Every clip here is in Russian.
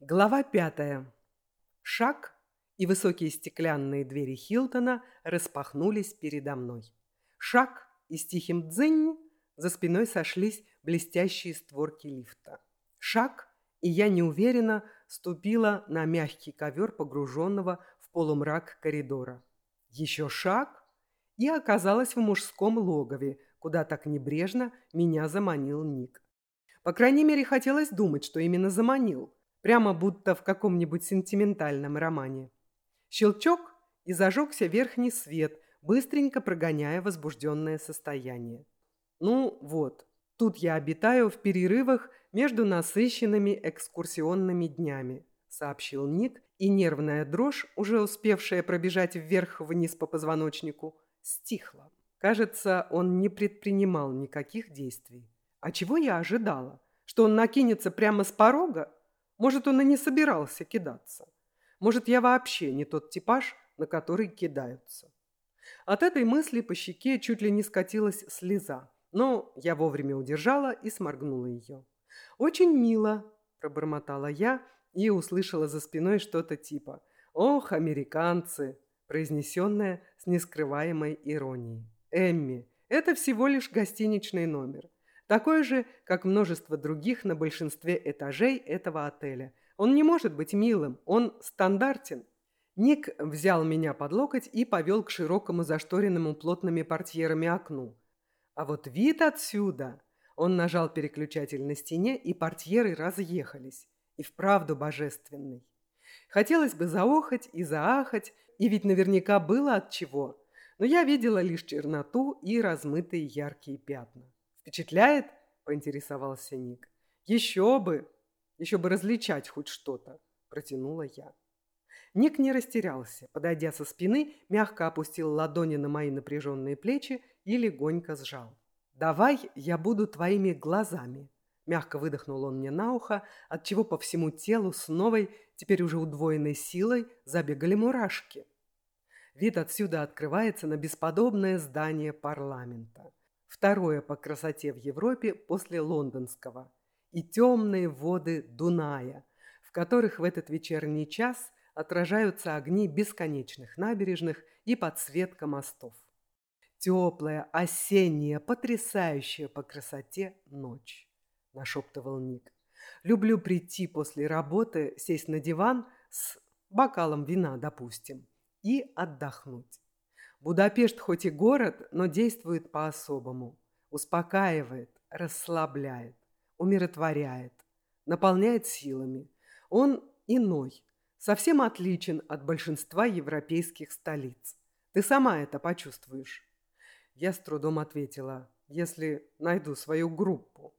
Глава пятая. Шаг, и высокие стеклянные двери Хилтона распахнулись передо мной. Шаг, и с тихим дзынь за спиной сошлись блестящие створки лифта. Шаг, и я неуверенно ступила на мягкий ковер погруженного в полумрак коридора. Еще шаг, и оказалась в мужском логове, куда так небрежно меня заманил Ник. По крайней мере, хотелось думать, что именно заманил – прямо будто в каком-нибудь сентиментальном романе. Щелчок, и зажегся верхний свет, быстренько прогоняя возбужденное состояние. Ну вот, тут я обитаю в перерывах между насыщенными экскурсионными днями, сообщил Ник, и нервная дрожь, уже успевшая пробежать вверх-вниз по позвоночнику, стихла. Кажется, он не предпринимал никаких действий. А чего я ожидала? Что он накинется прямо с порога? Может, он и не собирался кидаться. Может, я вообще не тот типаж, на который кидаются. От этой мысли по щеке чуть ли не скатилась слеза, но я вовремя удержала и сморгнула ее. «Очень мило», – пробормотала я и услышала за спиной что-то типа «Ох, американцы», произнесенное с нескрываемой иронией. «Эмми, это всего лишь гостиничный номер. Такой же, как множество других на большинстве этажей этого отеля. Он не может быть милым, он стандартен. Ник взял меня под локоть и повел к широкому зашторенному плотными портьерами окну. А вот вид отсюда... Он нажал переключатель на стене, и портьеры разъехались. И вправду божественный. Хотелось бы заохать и заахать, и ведь наверняка было от чего. Но я видела лишь черноту и размытые яркие пятна. «Впечатляет?» – поинтересовался Ник. «Еще бы! Еще бы различать хоть что-то!» – протянула я. Ник не растерялся. Подойдя со спины, мягко опустил ладони на мои напряженные плечи и легонько сжал. «Давай я буду твоими глазами!» Мягко выдохнул он мне на ухо, отчего по всему телу с новой, теперь уже удвоенной силой забегали мурашки. Вид отсюда открывается на бесподобное здание парламента второе по красоте в Европе после лондонского, и темные воды Дуная, в которых в этот вечерний час отражаются огни бесконечных набережных и подсветка мостов. Теплая, осенняя, потрясающая по красоте ночь, нашептывал Ник. Люблю прийти после работы, сесть на диван с бокалом вина, допустим, и отдохнуть. Будапешт хоть и город, но действует по-особому. Успокаивает, расслабляет, умиротворяет, наполняет силами. Он иной, совсем отличен от большинства европейских столиц. Ты сама это почувствуешь. Я с трудом ответила, если найду свою группу.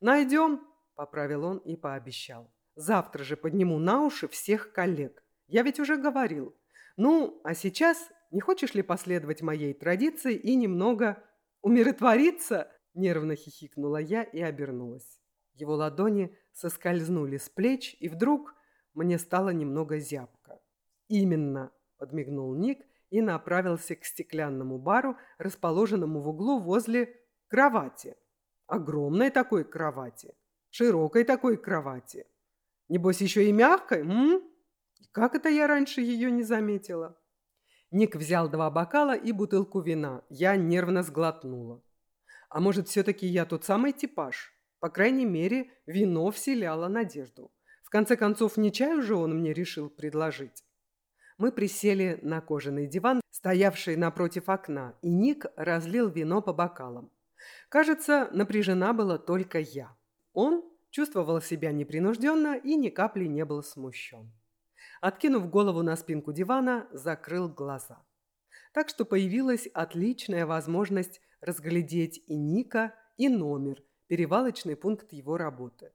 «Найдем», – поправил он и пообещал. «Завтра же подниму на уши всех коллег. Я ведь уже говорил. Ну, а сейчас не хочешь ли последовать моей традиции и немного умиротвориться?» Нервно хихикнула я и обернулась. Его ладони соскользнули с плеч, и вдруг мне стало немного зябко. «Именно», – подмигнул Ник и направился к стеклянному бару, расположенному в углу возле кровати. Огромной такой кровати, широкой такой кровати. Небось, еще и мягкой, м? Как это я раньше ее не заметила? Ник взял два бокала и бутылку вина. Я нервно сглотнула. А может, все-таки я тот самый типаж? По крайней мере, вино вселяло надежду. В конце концов, не чаю же он мне решил предложить. Мы присели на кожаный диван, стоявший напротив окна, и Ник разлил вино по бокалам. Кажется, напряжена была только я. Он чувствовал себя непринужденно и ни капли не был смущен откинув голову на спинку дивана, закрыл глаза. Так что появилась отличная возможность разглядеть и Ника, и номер, перевалочный пункт его работы.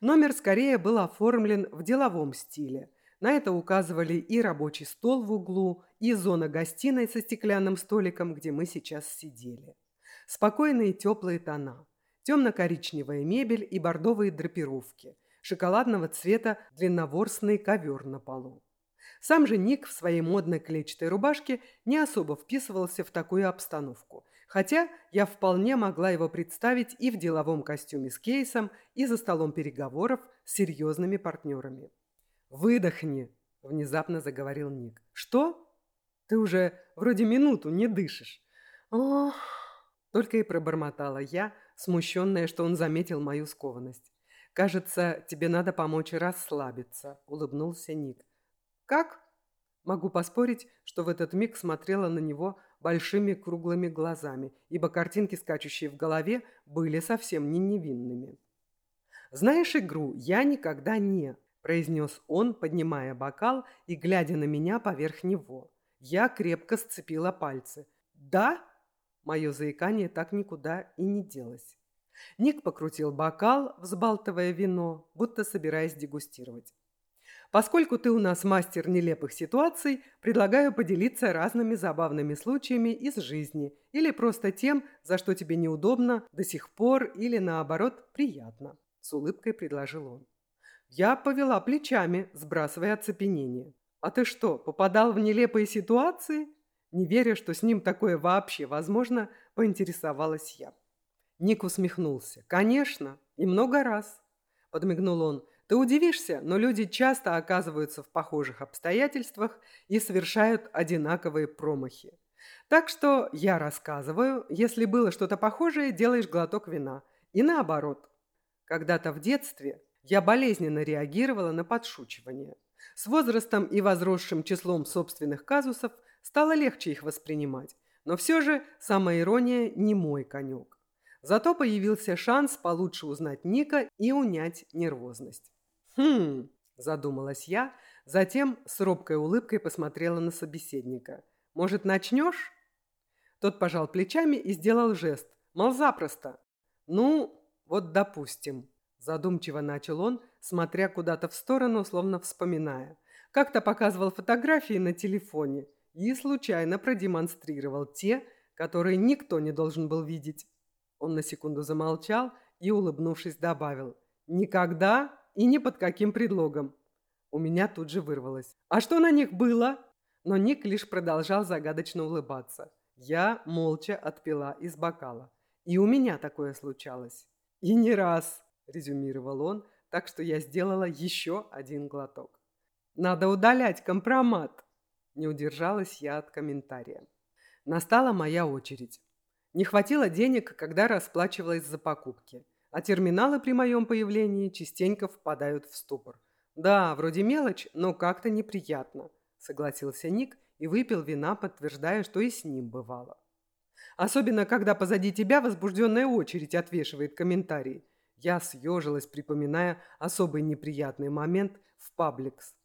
Номер скорее был оформлен в деловом стиле. На это указывали и рабочий стол в углу, и зона гостиной со стеклянным столиком, где мы сейчас сидели. Спокойные теплые тона, темно-коричневая мебель и бордовые драпировки – шоколадного цвета длинноворсный ковер на полу. Сам же Ник в своей модной клетчатой рубашке не особо вписывался в такую обстановку. Хотя я вполне могла его представить и в деловом костюме с кейсом, и за столом переговоров с серьезными партнерами. «Выдохни», – внезапно заговорил Ник. «Что? Ты уже вроде минуту не дышишь». «Ох...» – только и пробормотала я, смущенная, что он заметил мою скованность. «Кажется, тебе надо помочь расслабиться», – улыбнулся Ник. «Как?» Могу поспорить, что в этот миг смотрела на него большими круглыми глазами, ибо картинки, скачущие в голове, были совсем не невинными. «Знаешь игру «Я никогда не», – произнес он, поднимая бокал и глядя на меня поверх него. Я крепко сцепила пальцы. «Да?» Мое заикание так никуда и не делось. Ник покрутил бокал, взбалтывая вино, будто собираясь дегустировать. Поскольку ты у нас мастер нелепых ситуаций, предлагаю поделиться разными забавными случаями из жизни или просто тем, за что тебе неудобно до сих пор или, наоборот, приятно», – с улыбкой предложил он. Я повела плечами, сбрасывая оцепенение. «А ты что, попадал в нелепые ситуации?» Не веря, что с ним такое вообще возможно, поинтересовалась я. Ник усмехнулся. «Конечно, и много раз», – подмигнул он. Ты удивишься, но люди часто оказываются в похожих обстоятельствах и совершают одинаковые промахи. Так что я рассказываю, если было что-то похожее, делаешь глоток вина. И наоборот. Когда-то в детстве я болезненно реагировала на подшучивание. С возрастом и возросшим числом собственных казусов стало легче их воспринимать. Но все же самоирония не мой конек. Зато появился шанс получше узнать Ника и унять нервозность. «Хм...» – задумалась я, затем с робкой улыбкой посмотрела на собеседника. «Может, начнешь?» Тот пожал плечами и сделал жест. Мол, запросто. «Ну, вот допустим», – задумчиво начал он, смотря куда-то в сторону, словно вспоминая. Как-то показывал фотографии на телефоне и случайно продемонстрировал те, которые никто не должен был видеть. Он на секунду замолчал и, улыбнувшись, добавил «Никогда и ни под каким предлогом. У меня тут же вырвалось. А что на них было? Но Ник лишь продолжал загадочно улыбаться. Я молча отпила из бокала. И у меня такое случалось. И не раз, резюмировал он, так что я сделала еще один глоток. Надо удалять компромат. Не удержалась я от комментария. Настала моя очередь. Не хватило денег, когда расплачивалась за покупки а терминалы при моем появлении частенько впадают в ступор. «Да, вроде мелочь, но как-то неприятно», – согласился Ник и выпил вина, подтверждая, что и с ним бывало. «Особенно, когда позади тебя возбужденная очередь отвешивает комментарии». Я съежилась, припоминая особый неприятный момент в Пабликс.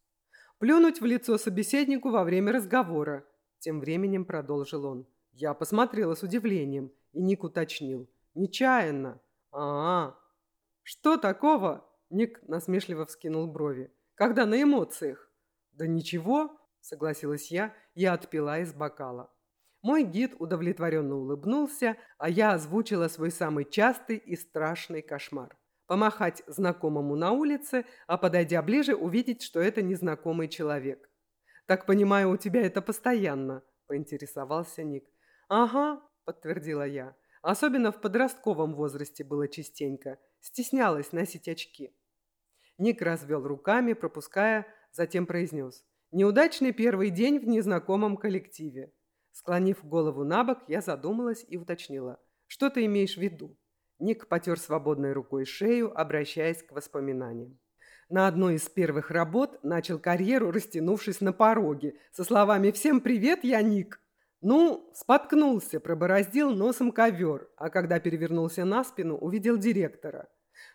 «Плюнуть в лицо собеседнику во время разговора», – тем временем продолжил он. Я посмотрела с удивлением, и Ник уточнил. «Нечаянно». «А, что такого?» Ник насмешливо вскинул брови. «Когда на эмоциях?» «Да ничего», — согласилась я и отпила из бокала. Мой гид удовлетворенно улыбнулся, а я озвучила свой самый частый и страшный кошмар. Помахать знакомому на улице, а подойдя ближе, увидеть, что это незнакомый человек. «Так понимаю, у тебя это постоянно», — поинтересовался Ник. «Ага», — подтвердила я. Особенно в подростковом возрасте было частенько. Стеснялась носить очки. Ник развел руками, пропуская, затем произнес. «Неудачный первый день в незнакомом коллективе». Склонив голову на бок, я задумалась и уточнила. «Что ты имеешь в виду?» Ник потер свободной рукой шею, обращаясь к воспоминаниям. На одной из первых работ начал карьеру, растянувшись на пороге, со словами «Всем привет, я Ник!» Ну, споткнулся, пробороздил носом ковер, а когда перевернулся на спину, увидел директора.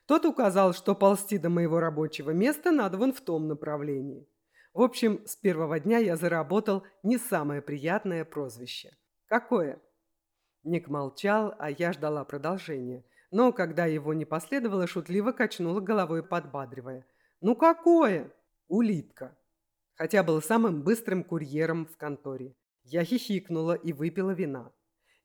Тот указал, что ползти до моего рабочего места надо вон в том направлении. В общем, с первого дня я заработал не самое приятное прозвище. Какое? Ник молчал, а я ждала продолжения. Но когда его не последовало, шутливо качнула головой, подбадривая. «Ну какое?» «Улитка». Хотя был самым быстрым курьером в конторе. Я хихикнула и выпила вина.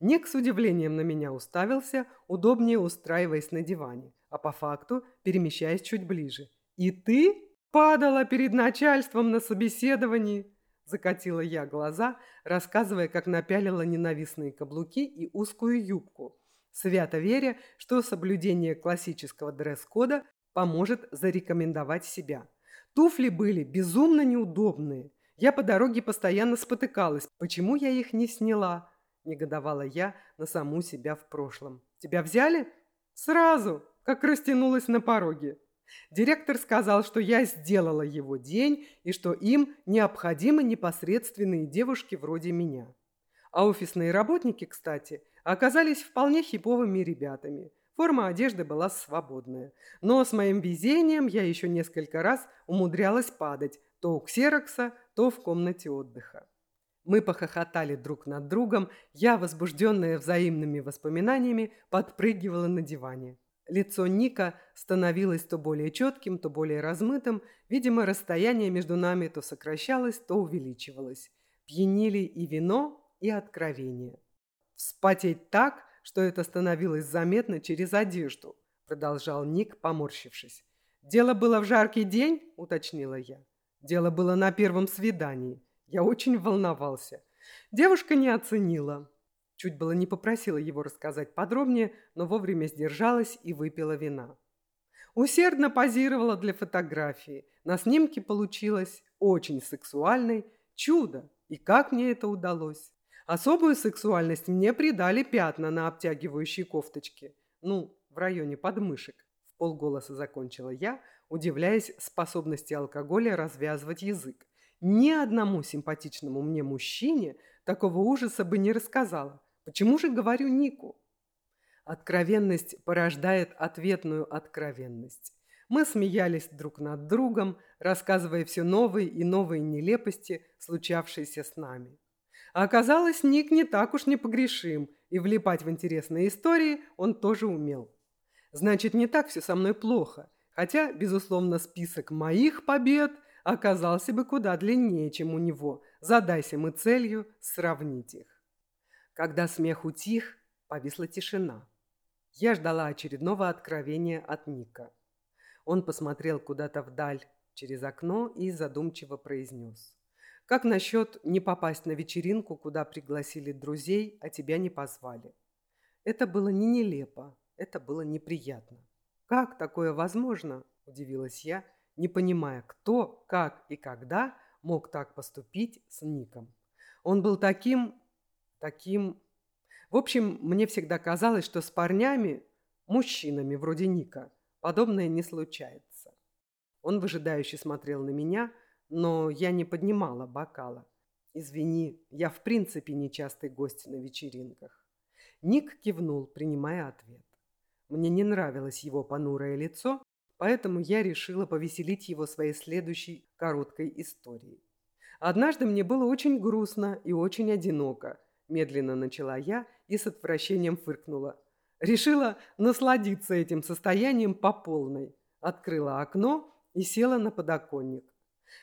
Ник с удивлением на меня уставился, удобнее устраиваясь на диване, а по факту перемещаясь чуть ближе. «И ты падала перед начальством на собеседовании?» Закатила я глаза, рассказывая, как напялила ненавистные каблуки и узкую юбку, свято веря, что соблюдение классического дресс-кода поможет зарекомендовать себя. Туфли были безумно неудобные. Я по дороге постоянно спотыкалась. Почему я их не сняла? Негодовала я на саму себя в прошлом. Тебя взяли? Сразу, как растянулась на пороге. Директор сказал, что я сделала его день и что им необходимы непосредственные девушки вроде меня. А офисные работники, кстати, оказались вполне хиповыми ребятами. Форма одежды была свободная. Но с моим везением я еще несколько раз умудрялась падать то у ксерокса, то в комнате отдыха. Мы похохотали друг над другом, я, возбужденная взаимными воспоминаниями, подпрыгивала на диване. Лицо Ника становилось то более четким, то более размытым. Видимо, расстояние между нами то сокращалось, то увеличивалось. Пьянили и вино, и откровение. «Вспотеть так, что это становилось заметно через одежду», продолжал Ник, поморщившись. «Дело было в жаркий день?» – уточнила я. «Дело было на первом свидании. Я очень волновался. Девушка не оценила. Чуть было не попросила его рассказать подробнее, но вовремя сдержалась и выпила вина. Усердно позировала для фотографии. На снимке получилось очень сексуальной. Чудо! И как мне это удалось? Особую сексуальность мне придали пятна на обтягивающей кофточке. Ну, в районе подмышек. В полголоса закончила я, удивляясь способности алкоголя развязывать язык. Ни одному симпатичному мне мужчине такого ужаса бы не рассказала. Почему же говорю Нику? Откровенность порождает ответную откровенность. Мы смеялись друг над другом, рассказывая все новые и новые нелепости, случавшиеся с нами. А оказалось, Ник не так уж непогрешим, и влипать в интересные истории он тоже умел. Значит, не так все со мной плохо, хотя, безусловно, список моих побед оказался бы куда длиннее, чем у него. Задайся мы целью сравнить их. Когда смех утих, повисла тишина. Я ждала очередного откровения от Ника. Он посмотрел куда-то вдаль через окно и задумчиво произнес. «Как насчет не попасть на вечеринку, куда пригласили друзей, а тебя не позвали?» Это было не нелепо, это было неприятно. «Как такое возможно?» – удивилась я, не понимая, кто, как и когда мог так поступить с Ником. Он был таким таким... В общем, мне всегда казалось, что с парнями, мужчинами вроде Ника, подобное не случается. Он выжидающе смотрел на меня, но я не поднимала бокала. Извини, я в принципе нечастый гость на вечеринках. Ник кивнул, принимая ответ. Мне не нравилось его понурое лицо, поэтому я решила повеселить его своей следующей короткой историей. Однажды мне было очень грустно и очень одиноко, Медленно начала я и с отвращением фыркнула. Решила насладиться этим состоянием по полной. Открыла окно и села на подоконник.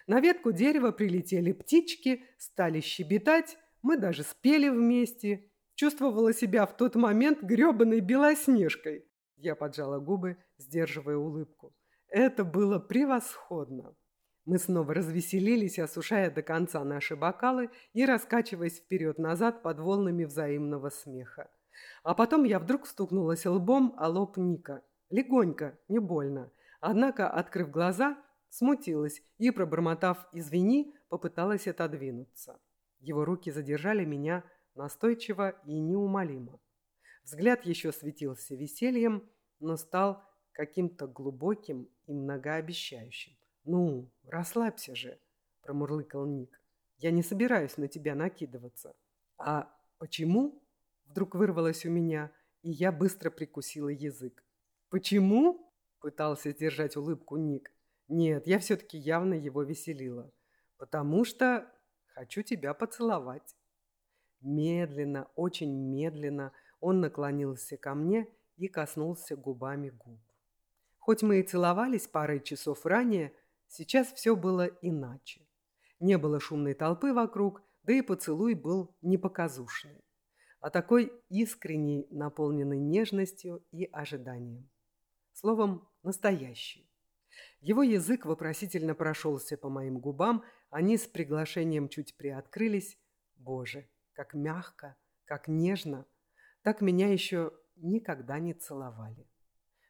На ветку дерева прилетели птички, стали щебетать, мы даже спели вместе. Чувствовала себя в тот момент грёбаной белоснежкой. Я поджала губы, сдерживая улыбку. Это было превосходно. Мы снова развеселились, осушая до конца наши бокалы и раскачиваясь вперед-назад под волнами взаимного смеха. А потом я вдруг стукнулась лбом о лоб Ника. Легонько, не больно. Однако, открыв глаза, смутилась и, пробормотав «извини», попыталась отодвинуться. Его руки задержали меня настойчиво и неумолимо. Взгляд еще светился весельем, но стал каким-то глубоким и многообещающим. «Ну, расслабься же», – промурлыкал Ник. «Я не собираюсь на тебя накидываться». «А почему?» – вдруг вырвалось у меня, и я быстро прикусила язык. «Почему?» – пытался сдержать улыбку Ник. «Нет, я все-таки явно его веселила. Потому что хочу тебя поцеловать». Медленно, очень медленно он наклонился ко мне и коснулся губами губ. Хоть мы и целовались парой часов ранее, Сейчас все было иначе. Не было шумной толпы вокруг, да и поцелуй был непоказушный, а такой искренний, наполненный нежностью и ожиданием. Словом, настоящий. Его язык вопросительно прошелся по моим губам, они с приглашением чуть приоткрылись. Боже, как мягко, как нежно. Так меня еще никогда не целовали.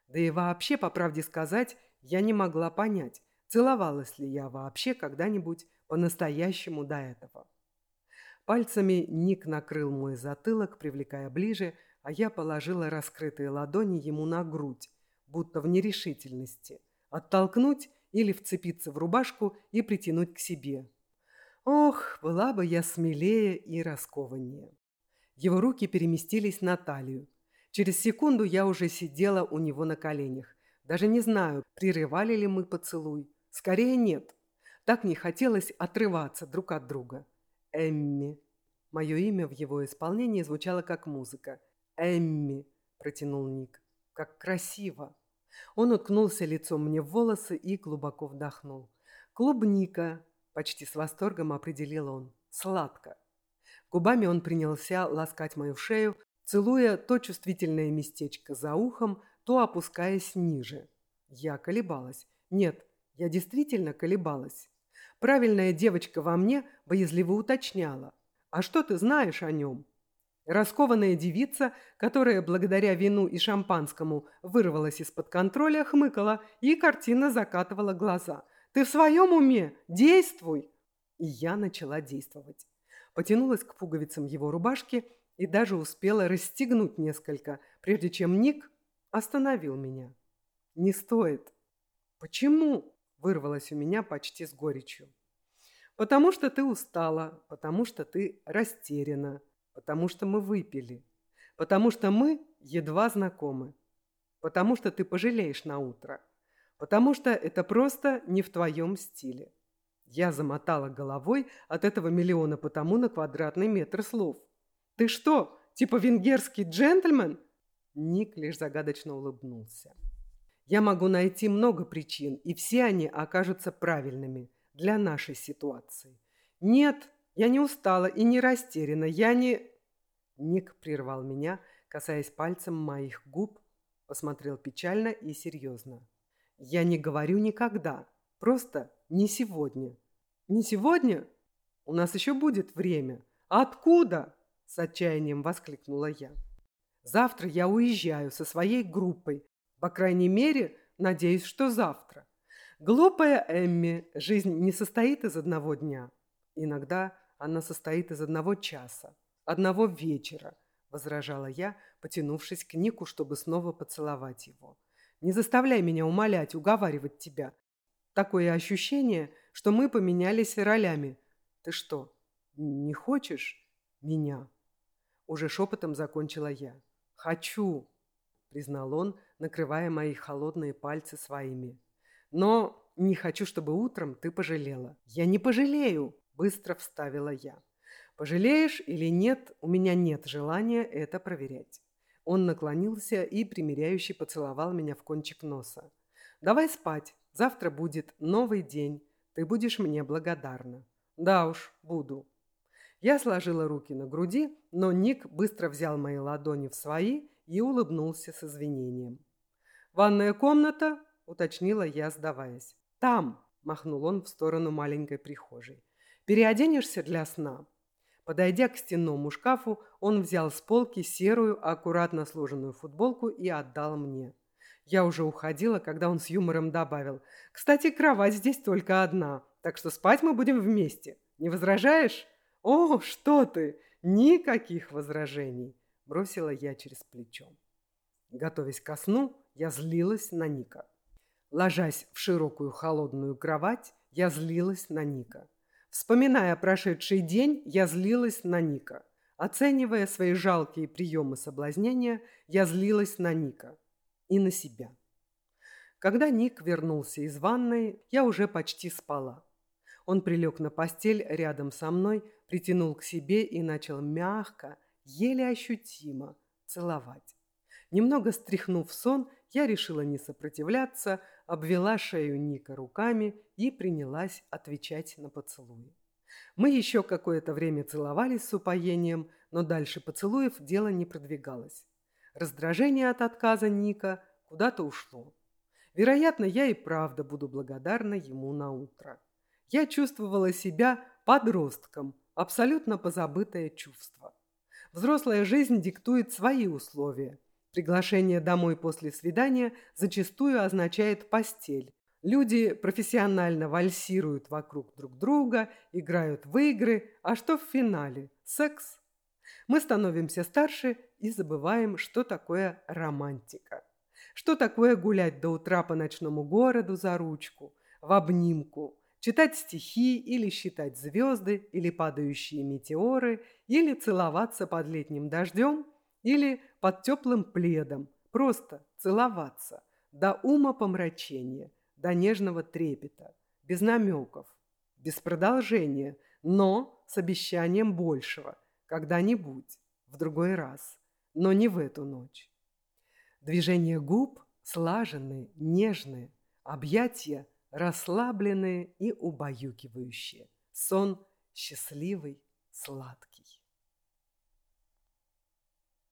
Да и вообще, по правде сказать, я не могла понять, целовалась ли я вообще когда-нибудь по-настоящему до этого. Пальцами Ник накрыл мой затылок, привлекая ближе, а я положила раскрытые ладони ему на грудь, будто в нерешительности. Оттолкнуть или вцепиться в рубашку и притянуть к себе. Ох, была бы я смелее и раскованнее. Его руки переместились на талию. Через секунду я уже сидела у него на коленях. Даже не знаю, прерывали ли мы поцелуй. Скорее нет. Так не хотелось отрываться друг от друга. Эмми. Мое имя в его исполнении звучало как музыка. «Эмми», – протянул Ник. «Как красиво!» Он уткнулся лицом мне в волосы и глубоко вдохнул. «Клубника», – почти с восторгом определил он. «Сладко». Губами он принялся ласкать мою шею, целуя то чувствительное местечко за ухом, то опускаясь ниже. Я колебалась. Нет, я действительно колебалась. Правильная девочка во мне боязливо уточняла. «А что ты знаешь о нем?» Раскованная девица, которая благодаря вину и шампанскому вырвалась из-под контроля, хмыкала и картина закатывала глаза. «Ты в своем уме? Действуй!» И я начала действовать. Потянулась к пуговицам его рубашки и даже успела расстегнуть несколько, прежде чем Ник остановил меня. «Не стоит». «Почему?» – вырвалось у меня почти с горечью. «Потому что ты устала, потому что ты растеряна, потому что мы выпили, потому что мы едва знакомы, потому что ты пожалеешь на утро, потому что это просто не в твоем стиле. Я замотала головой от этого миллиона потому на квадратный метр слов. «Ты что, типа венгерский джентльмен?» Ник лишь загадочно улыбнулся. «Я могу найти много причин, и все они окажутся правильными для нашей ситуации. Нет, я не устала и не растеряна. Я не...» Ник прервал меня, касаясь пальцем моих губ, посмотрел печально и серьезно. «Я не говорю никогда. Просто не сегодня». «Не сегодня? У нас еще будет время. Откуда?» С отчаянием воскликнула я. «Завтра я уезжаю со своей группой. По крайней мере, надеюсь, что завтра. Глупая Эмми, жизнь не состоит из одного дня. Иногда она состоит из одного часа, одного вечера, возражала я, потянувшись к Нику, чтобы снова поцеловать его. Не заставляй меня умолять, уговаривать тебя. Такое ощущение, что мы поменялись ролями. Ты что, не хочешь меня? Уже шепотом закончила я. Хочу, признал он, накрывая мои холодные пальцы своими. Но не хочу, чтобы утром ты пожалела. Я не пожалею, Быстро вставила я. Пожалеешь или нет, у меня нет желания это проверять. Он наклонился и примиряюще поцеловал меня в кончик носа. «Давай спать. Завтра будет новый день. Ты будешь мне благодарна». «Да уж, буду». Я сложила руки на груди, но Ник быстро взял мои ладони в свои и улыбнулся с извинением. «Ванная комната?» – уточнила я, сдаваясь. «Там!» – махнул он в сторону маленькой прихожей. Переоденешься для сна?» Подойдя к стенному шкафу, он взял с полки серую, аккуратно сложенную футболку и отдал мне. Я уже уходила, когда он с юмором добавил. «Кстати, кровать здесь только одна, так что спать мы будем вместе. Не возражаешь?» «О, что ты! Никаких возражений!» Бросила я через плечо. Готовясь ко сну, я злилась на Ника. Ложась в широкую холодную кровать, я злилась на Ника. Вспоминая прошедший день, я злилась на Ника. Оценивая свои жалкие приемы соблазнения, я злилась на Ника и на себя. Когда Ник вернулся из ванной, я уже почти спала. Он прилег на постель рядом со мной, притянул к себе и начал мягко, еле ощутимо целовать. Немного стряхнув сон, я решила не сопротивляться, обвела шею Ника руками и принялась отвечать на поцелуи. Мы еще какое-то время целовались с упоением, но дальше поцелуев дело не продвигалось. Раздражение от отказа Ника куда-то ушло. Вероятно, я и правда буду благодарна ему на утро. Я чувствовала себя подростком, абсолютно позабытое чувство. Взрослая жизнь диктует свои условия. Приглашение домой после свидания зачастую означает постель. Люди профессионально вальсируют вокруг друг друга, играют в игры, а что в финале? Секс. Мы становимся старше и забываем, что такое романтика. Что такое гулять до утра по ночному городу за ручку, в обнимку, читать стихи или считать звезды, или падающие метеоры, или целоваться под летним дождем, или под теплым пледом, просто целоваться, до ума помрачения, до нежного трепета, без намеков, без продолжения, но с обещанием большего, когда-нибудь, в другой раз, но не в эту ночь. Движения губ слаженные, нежные, объятия расслабленные и убаюкивающие. Сон счастливый, сладкий.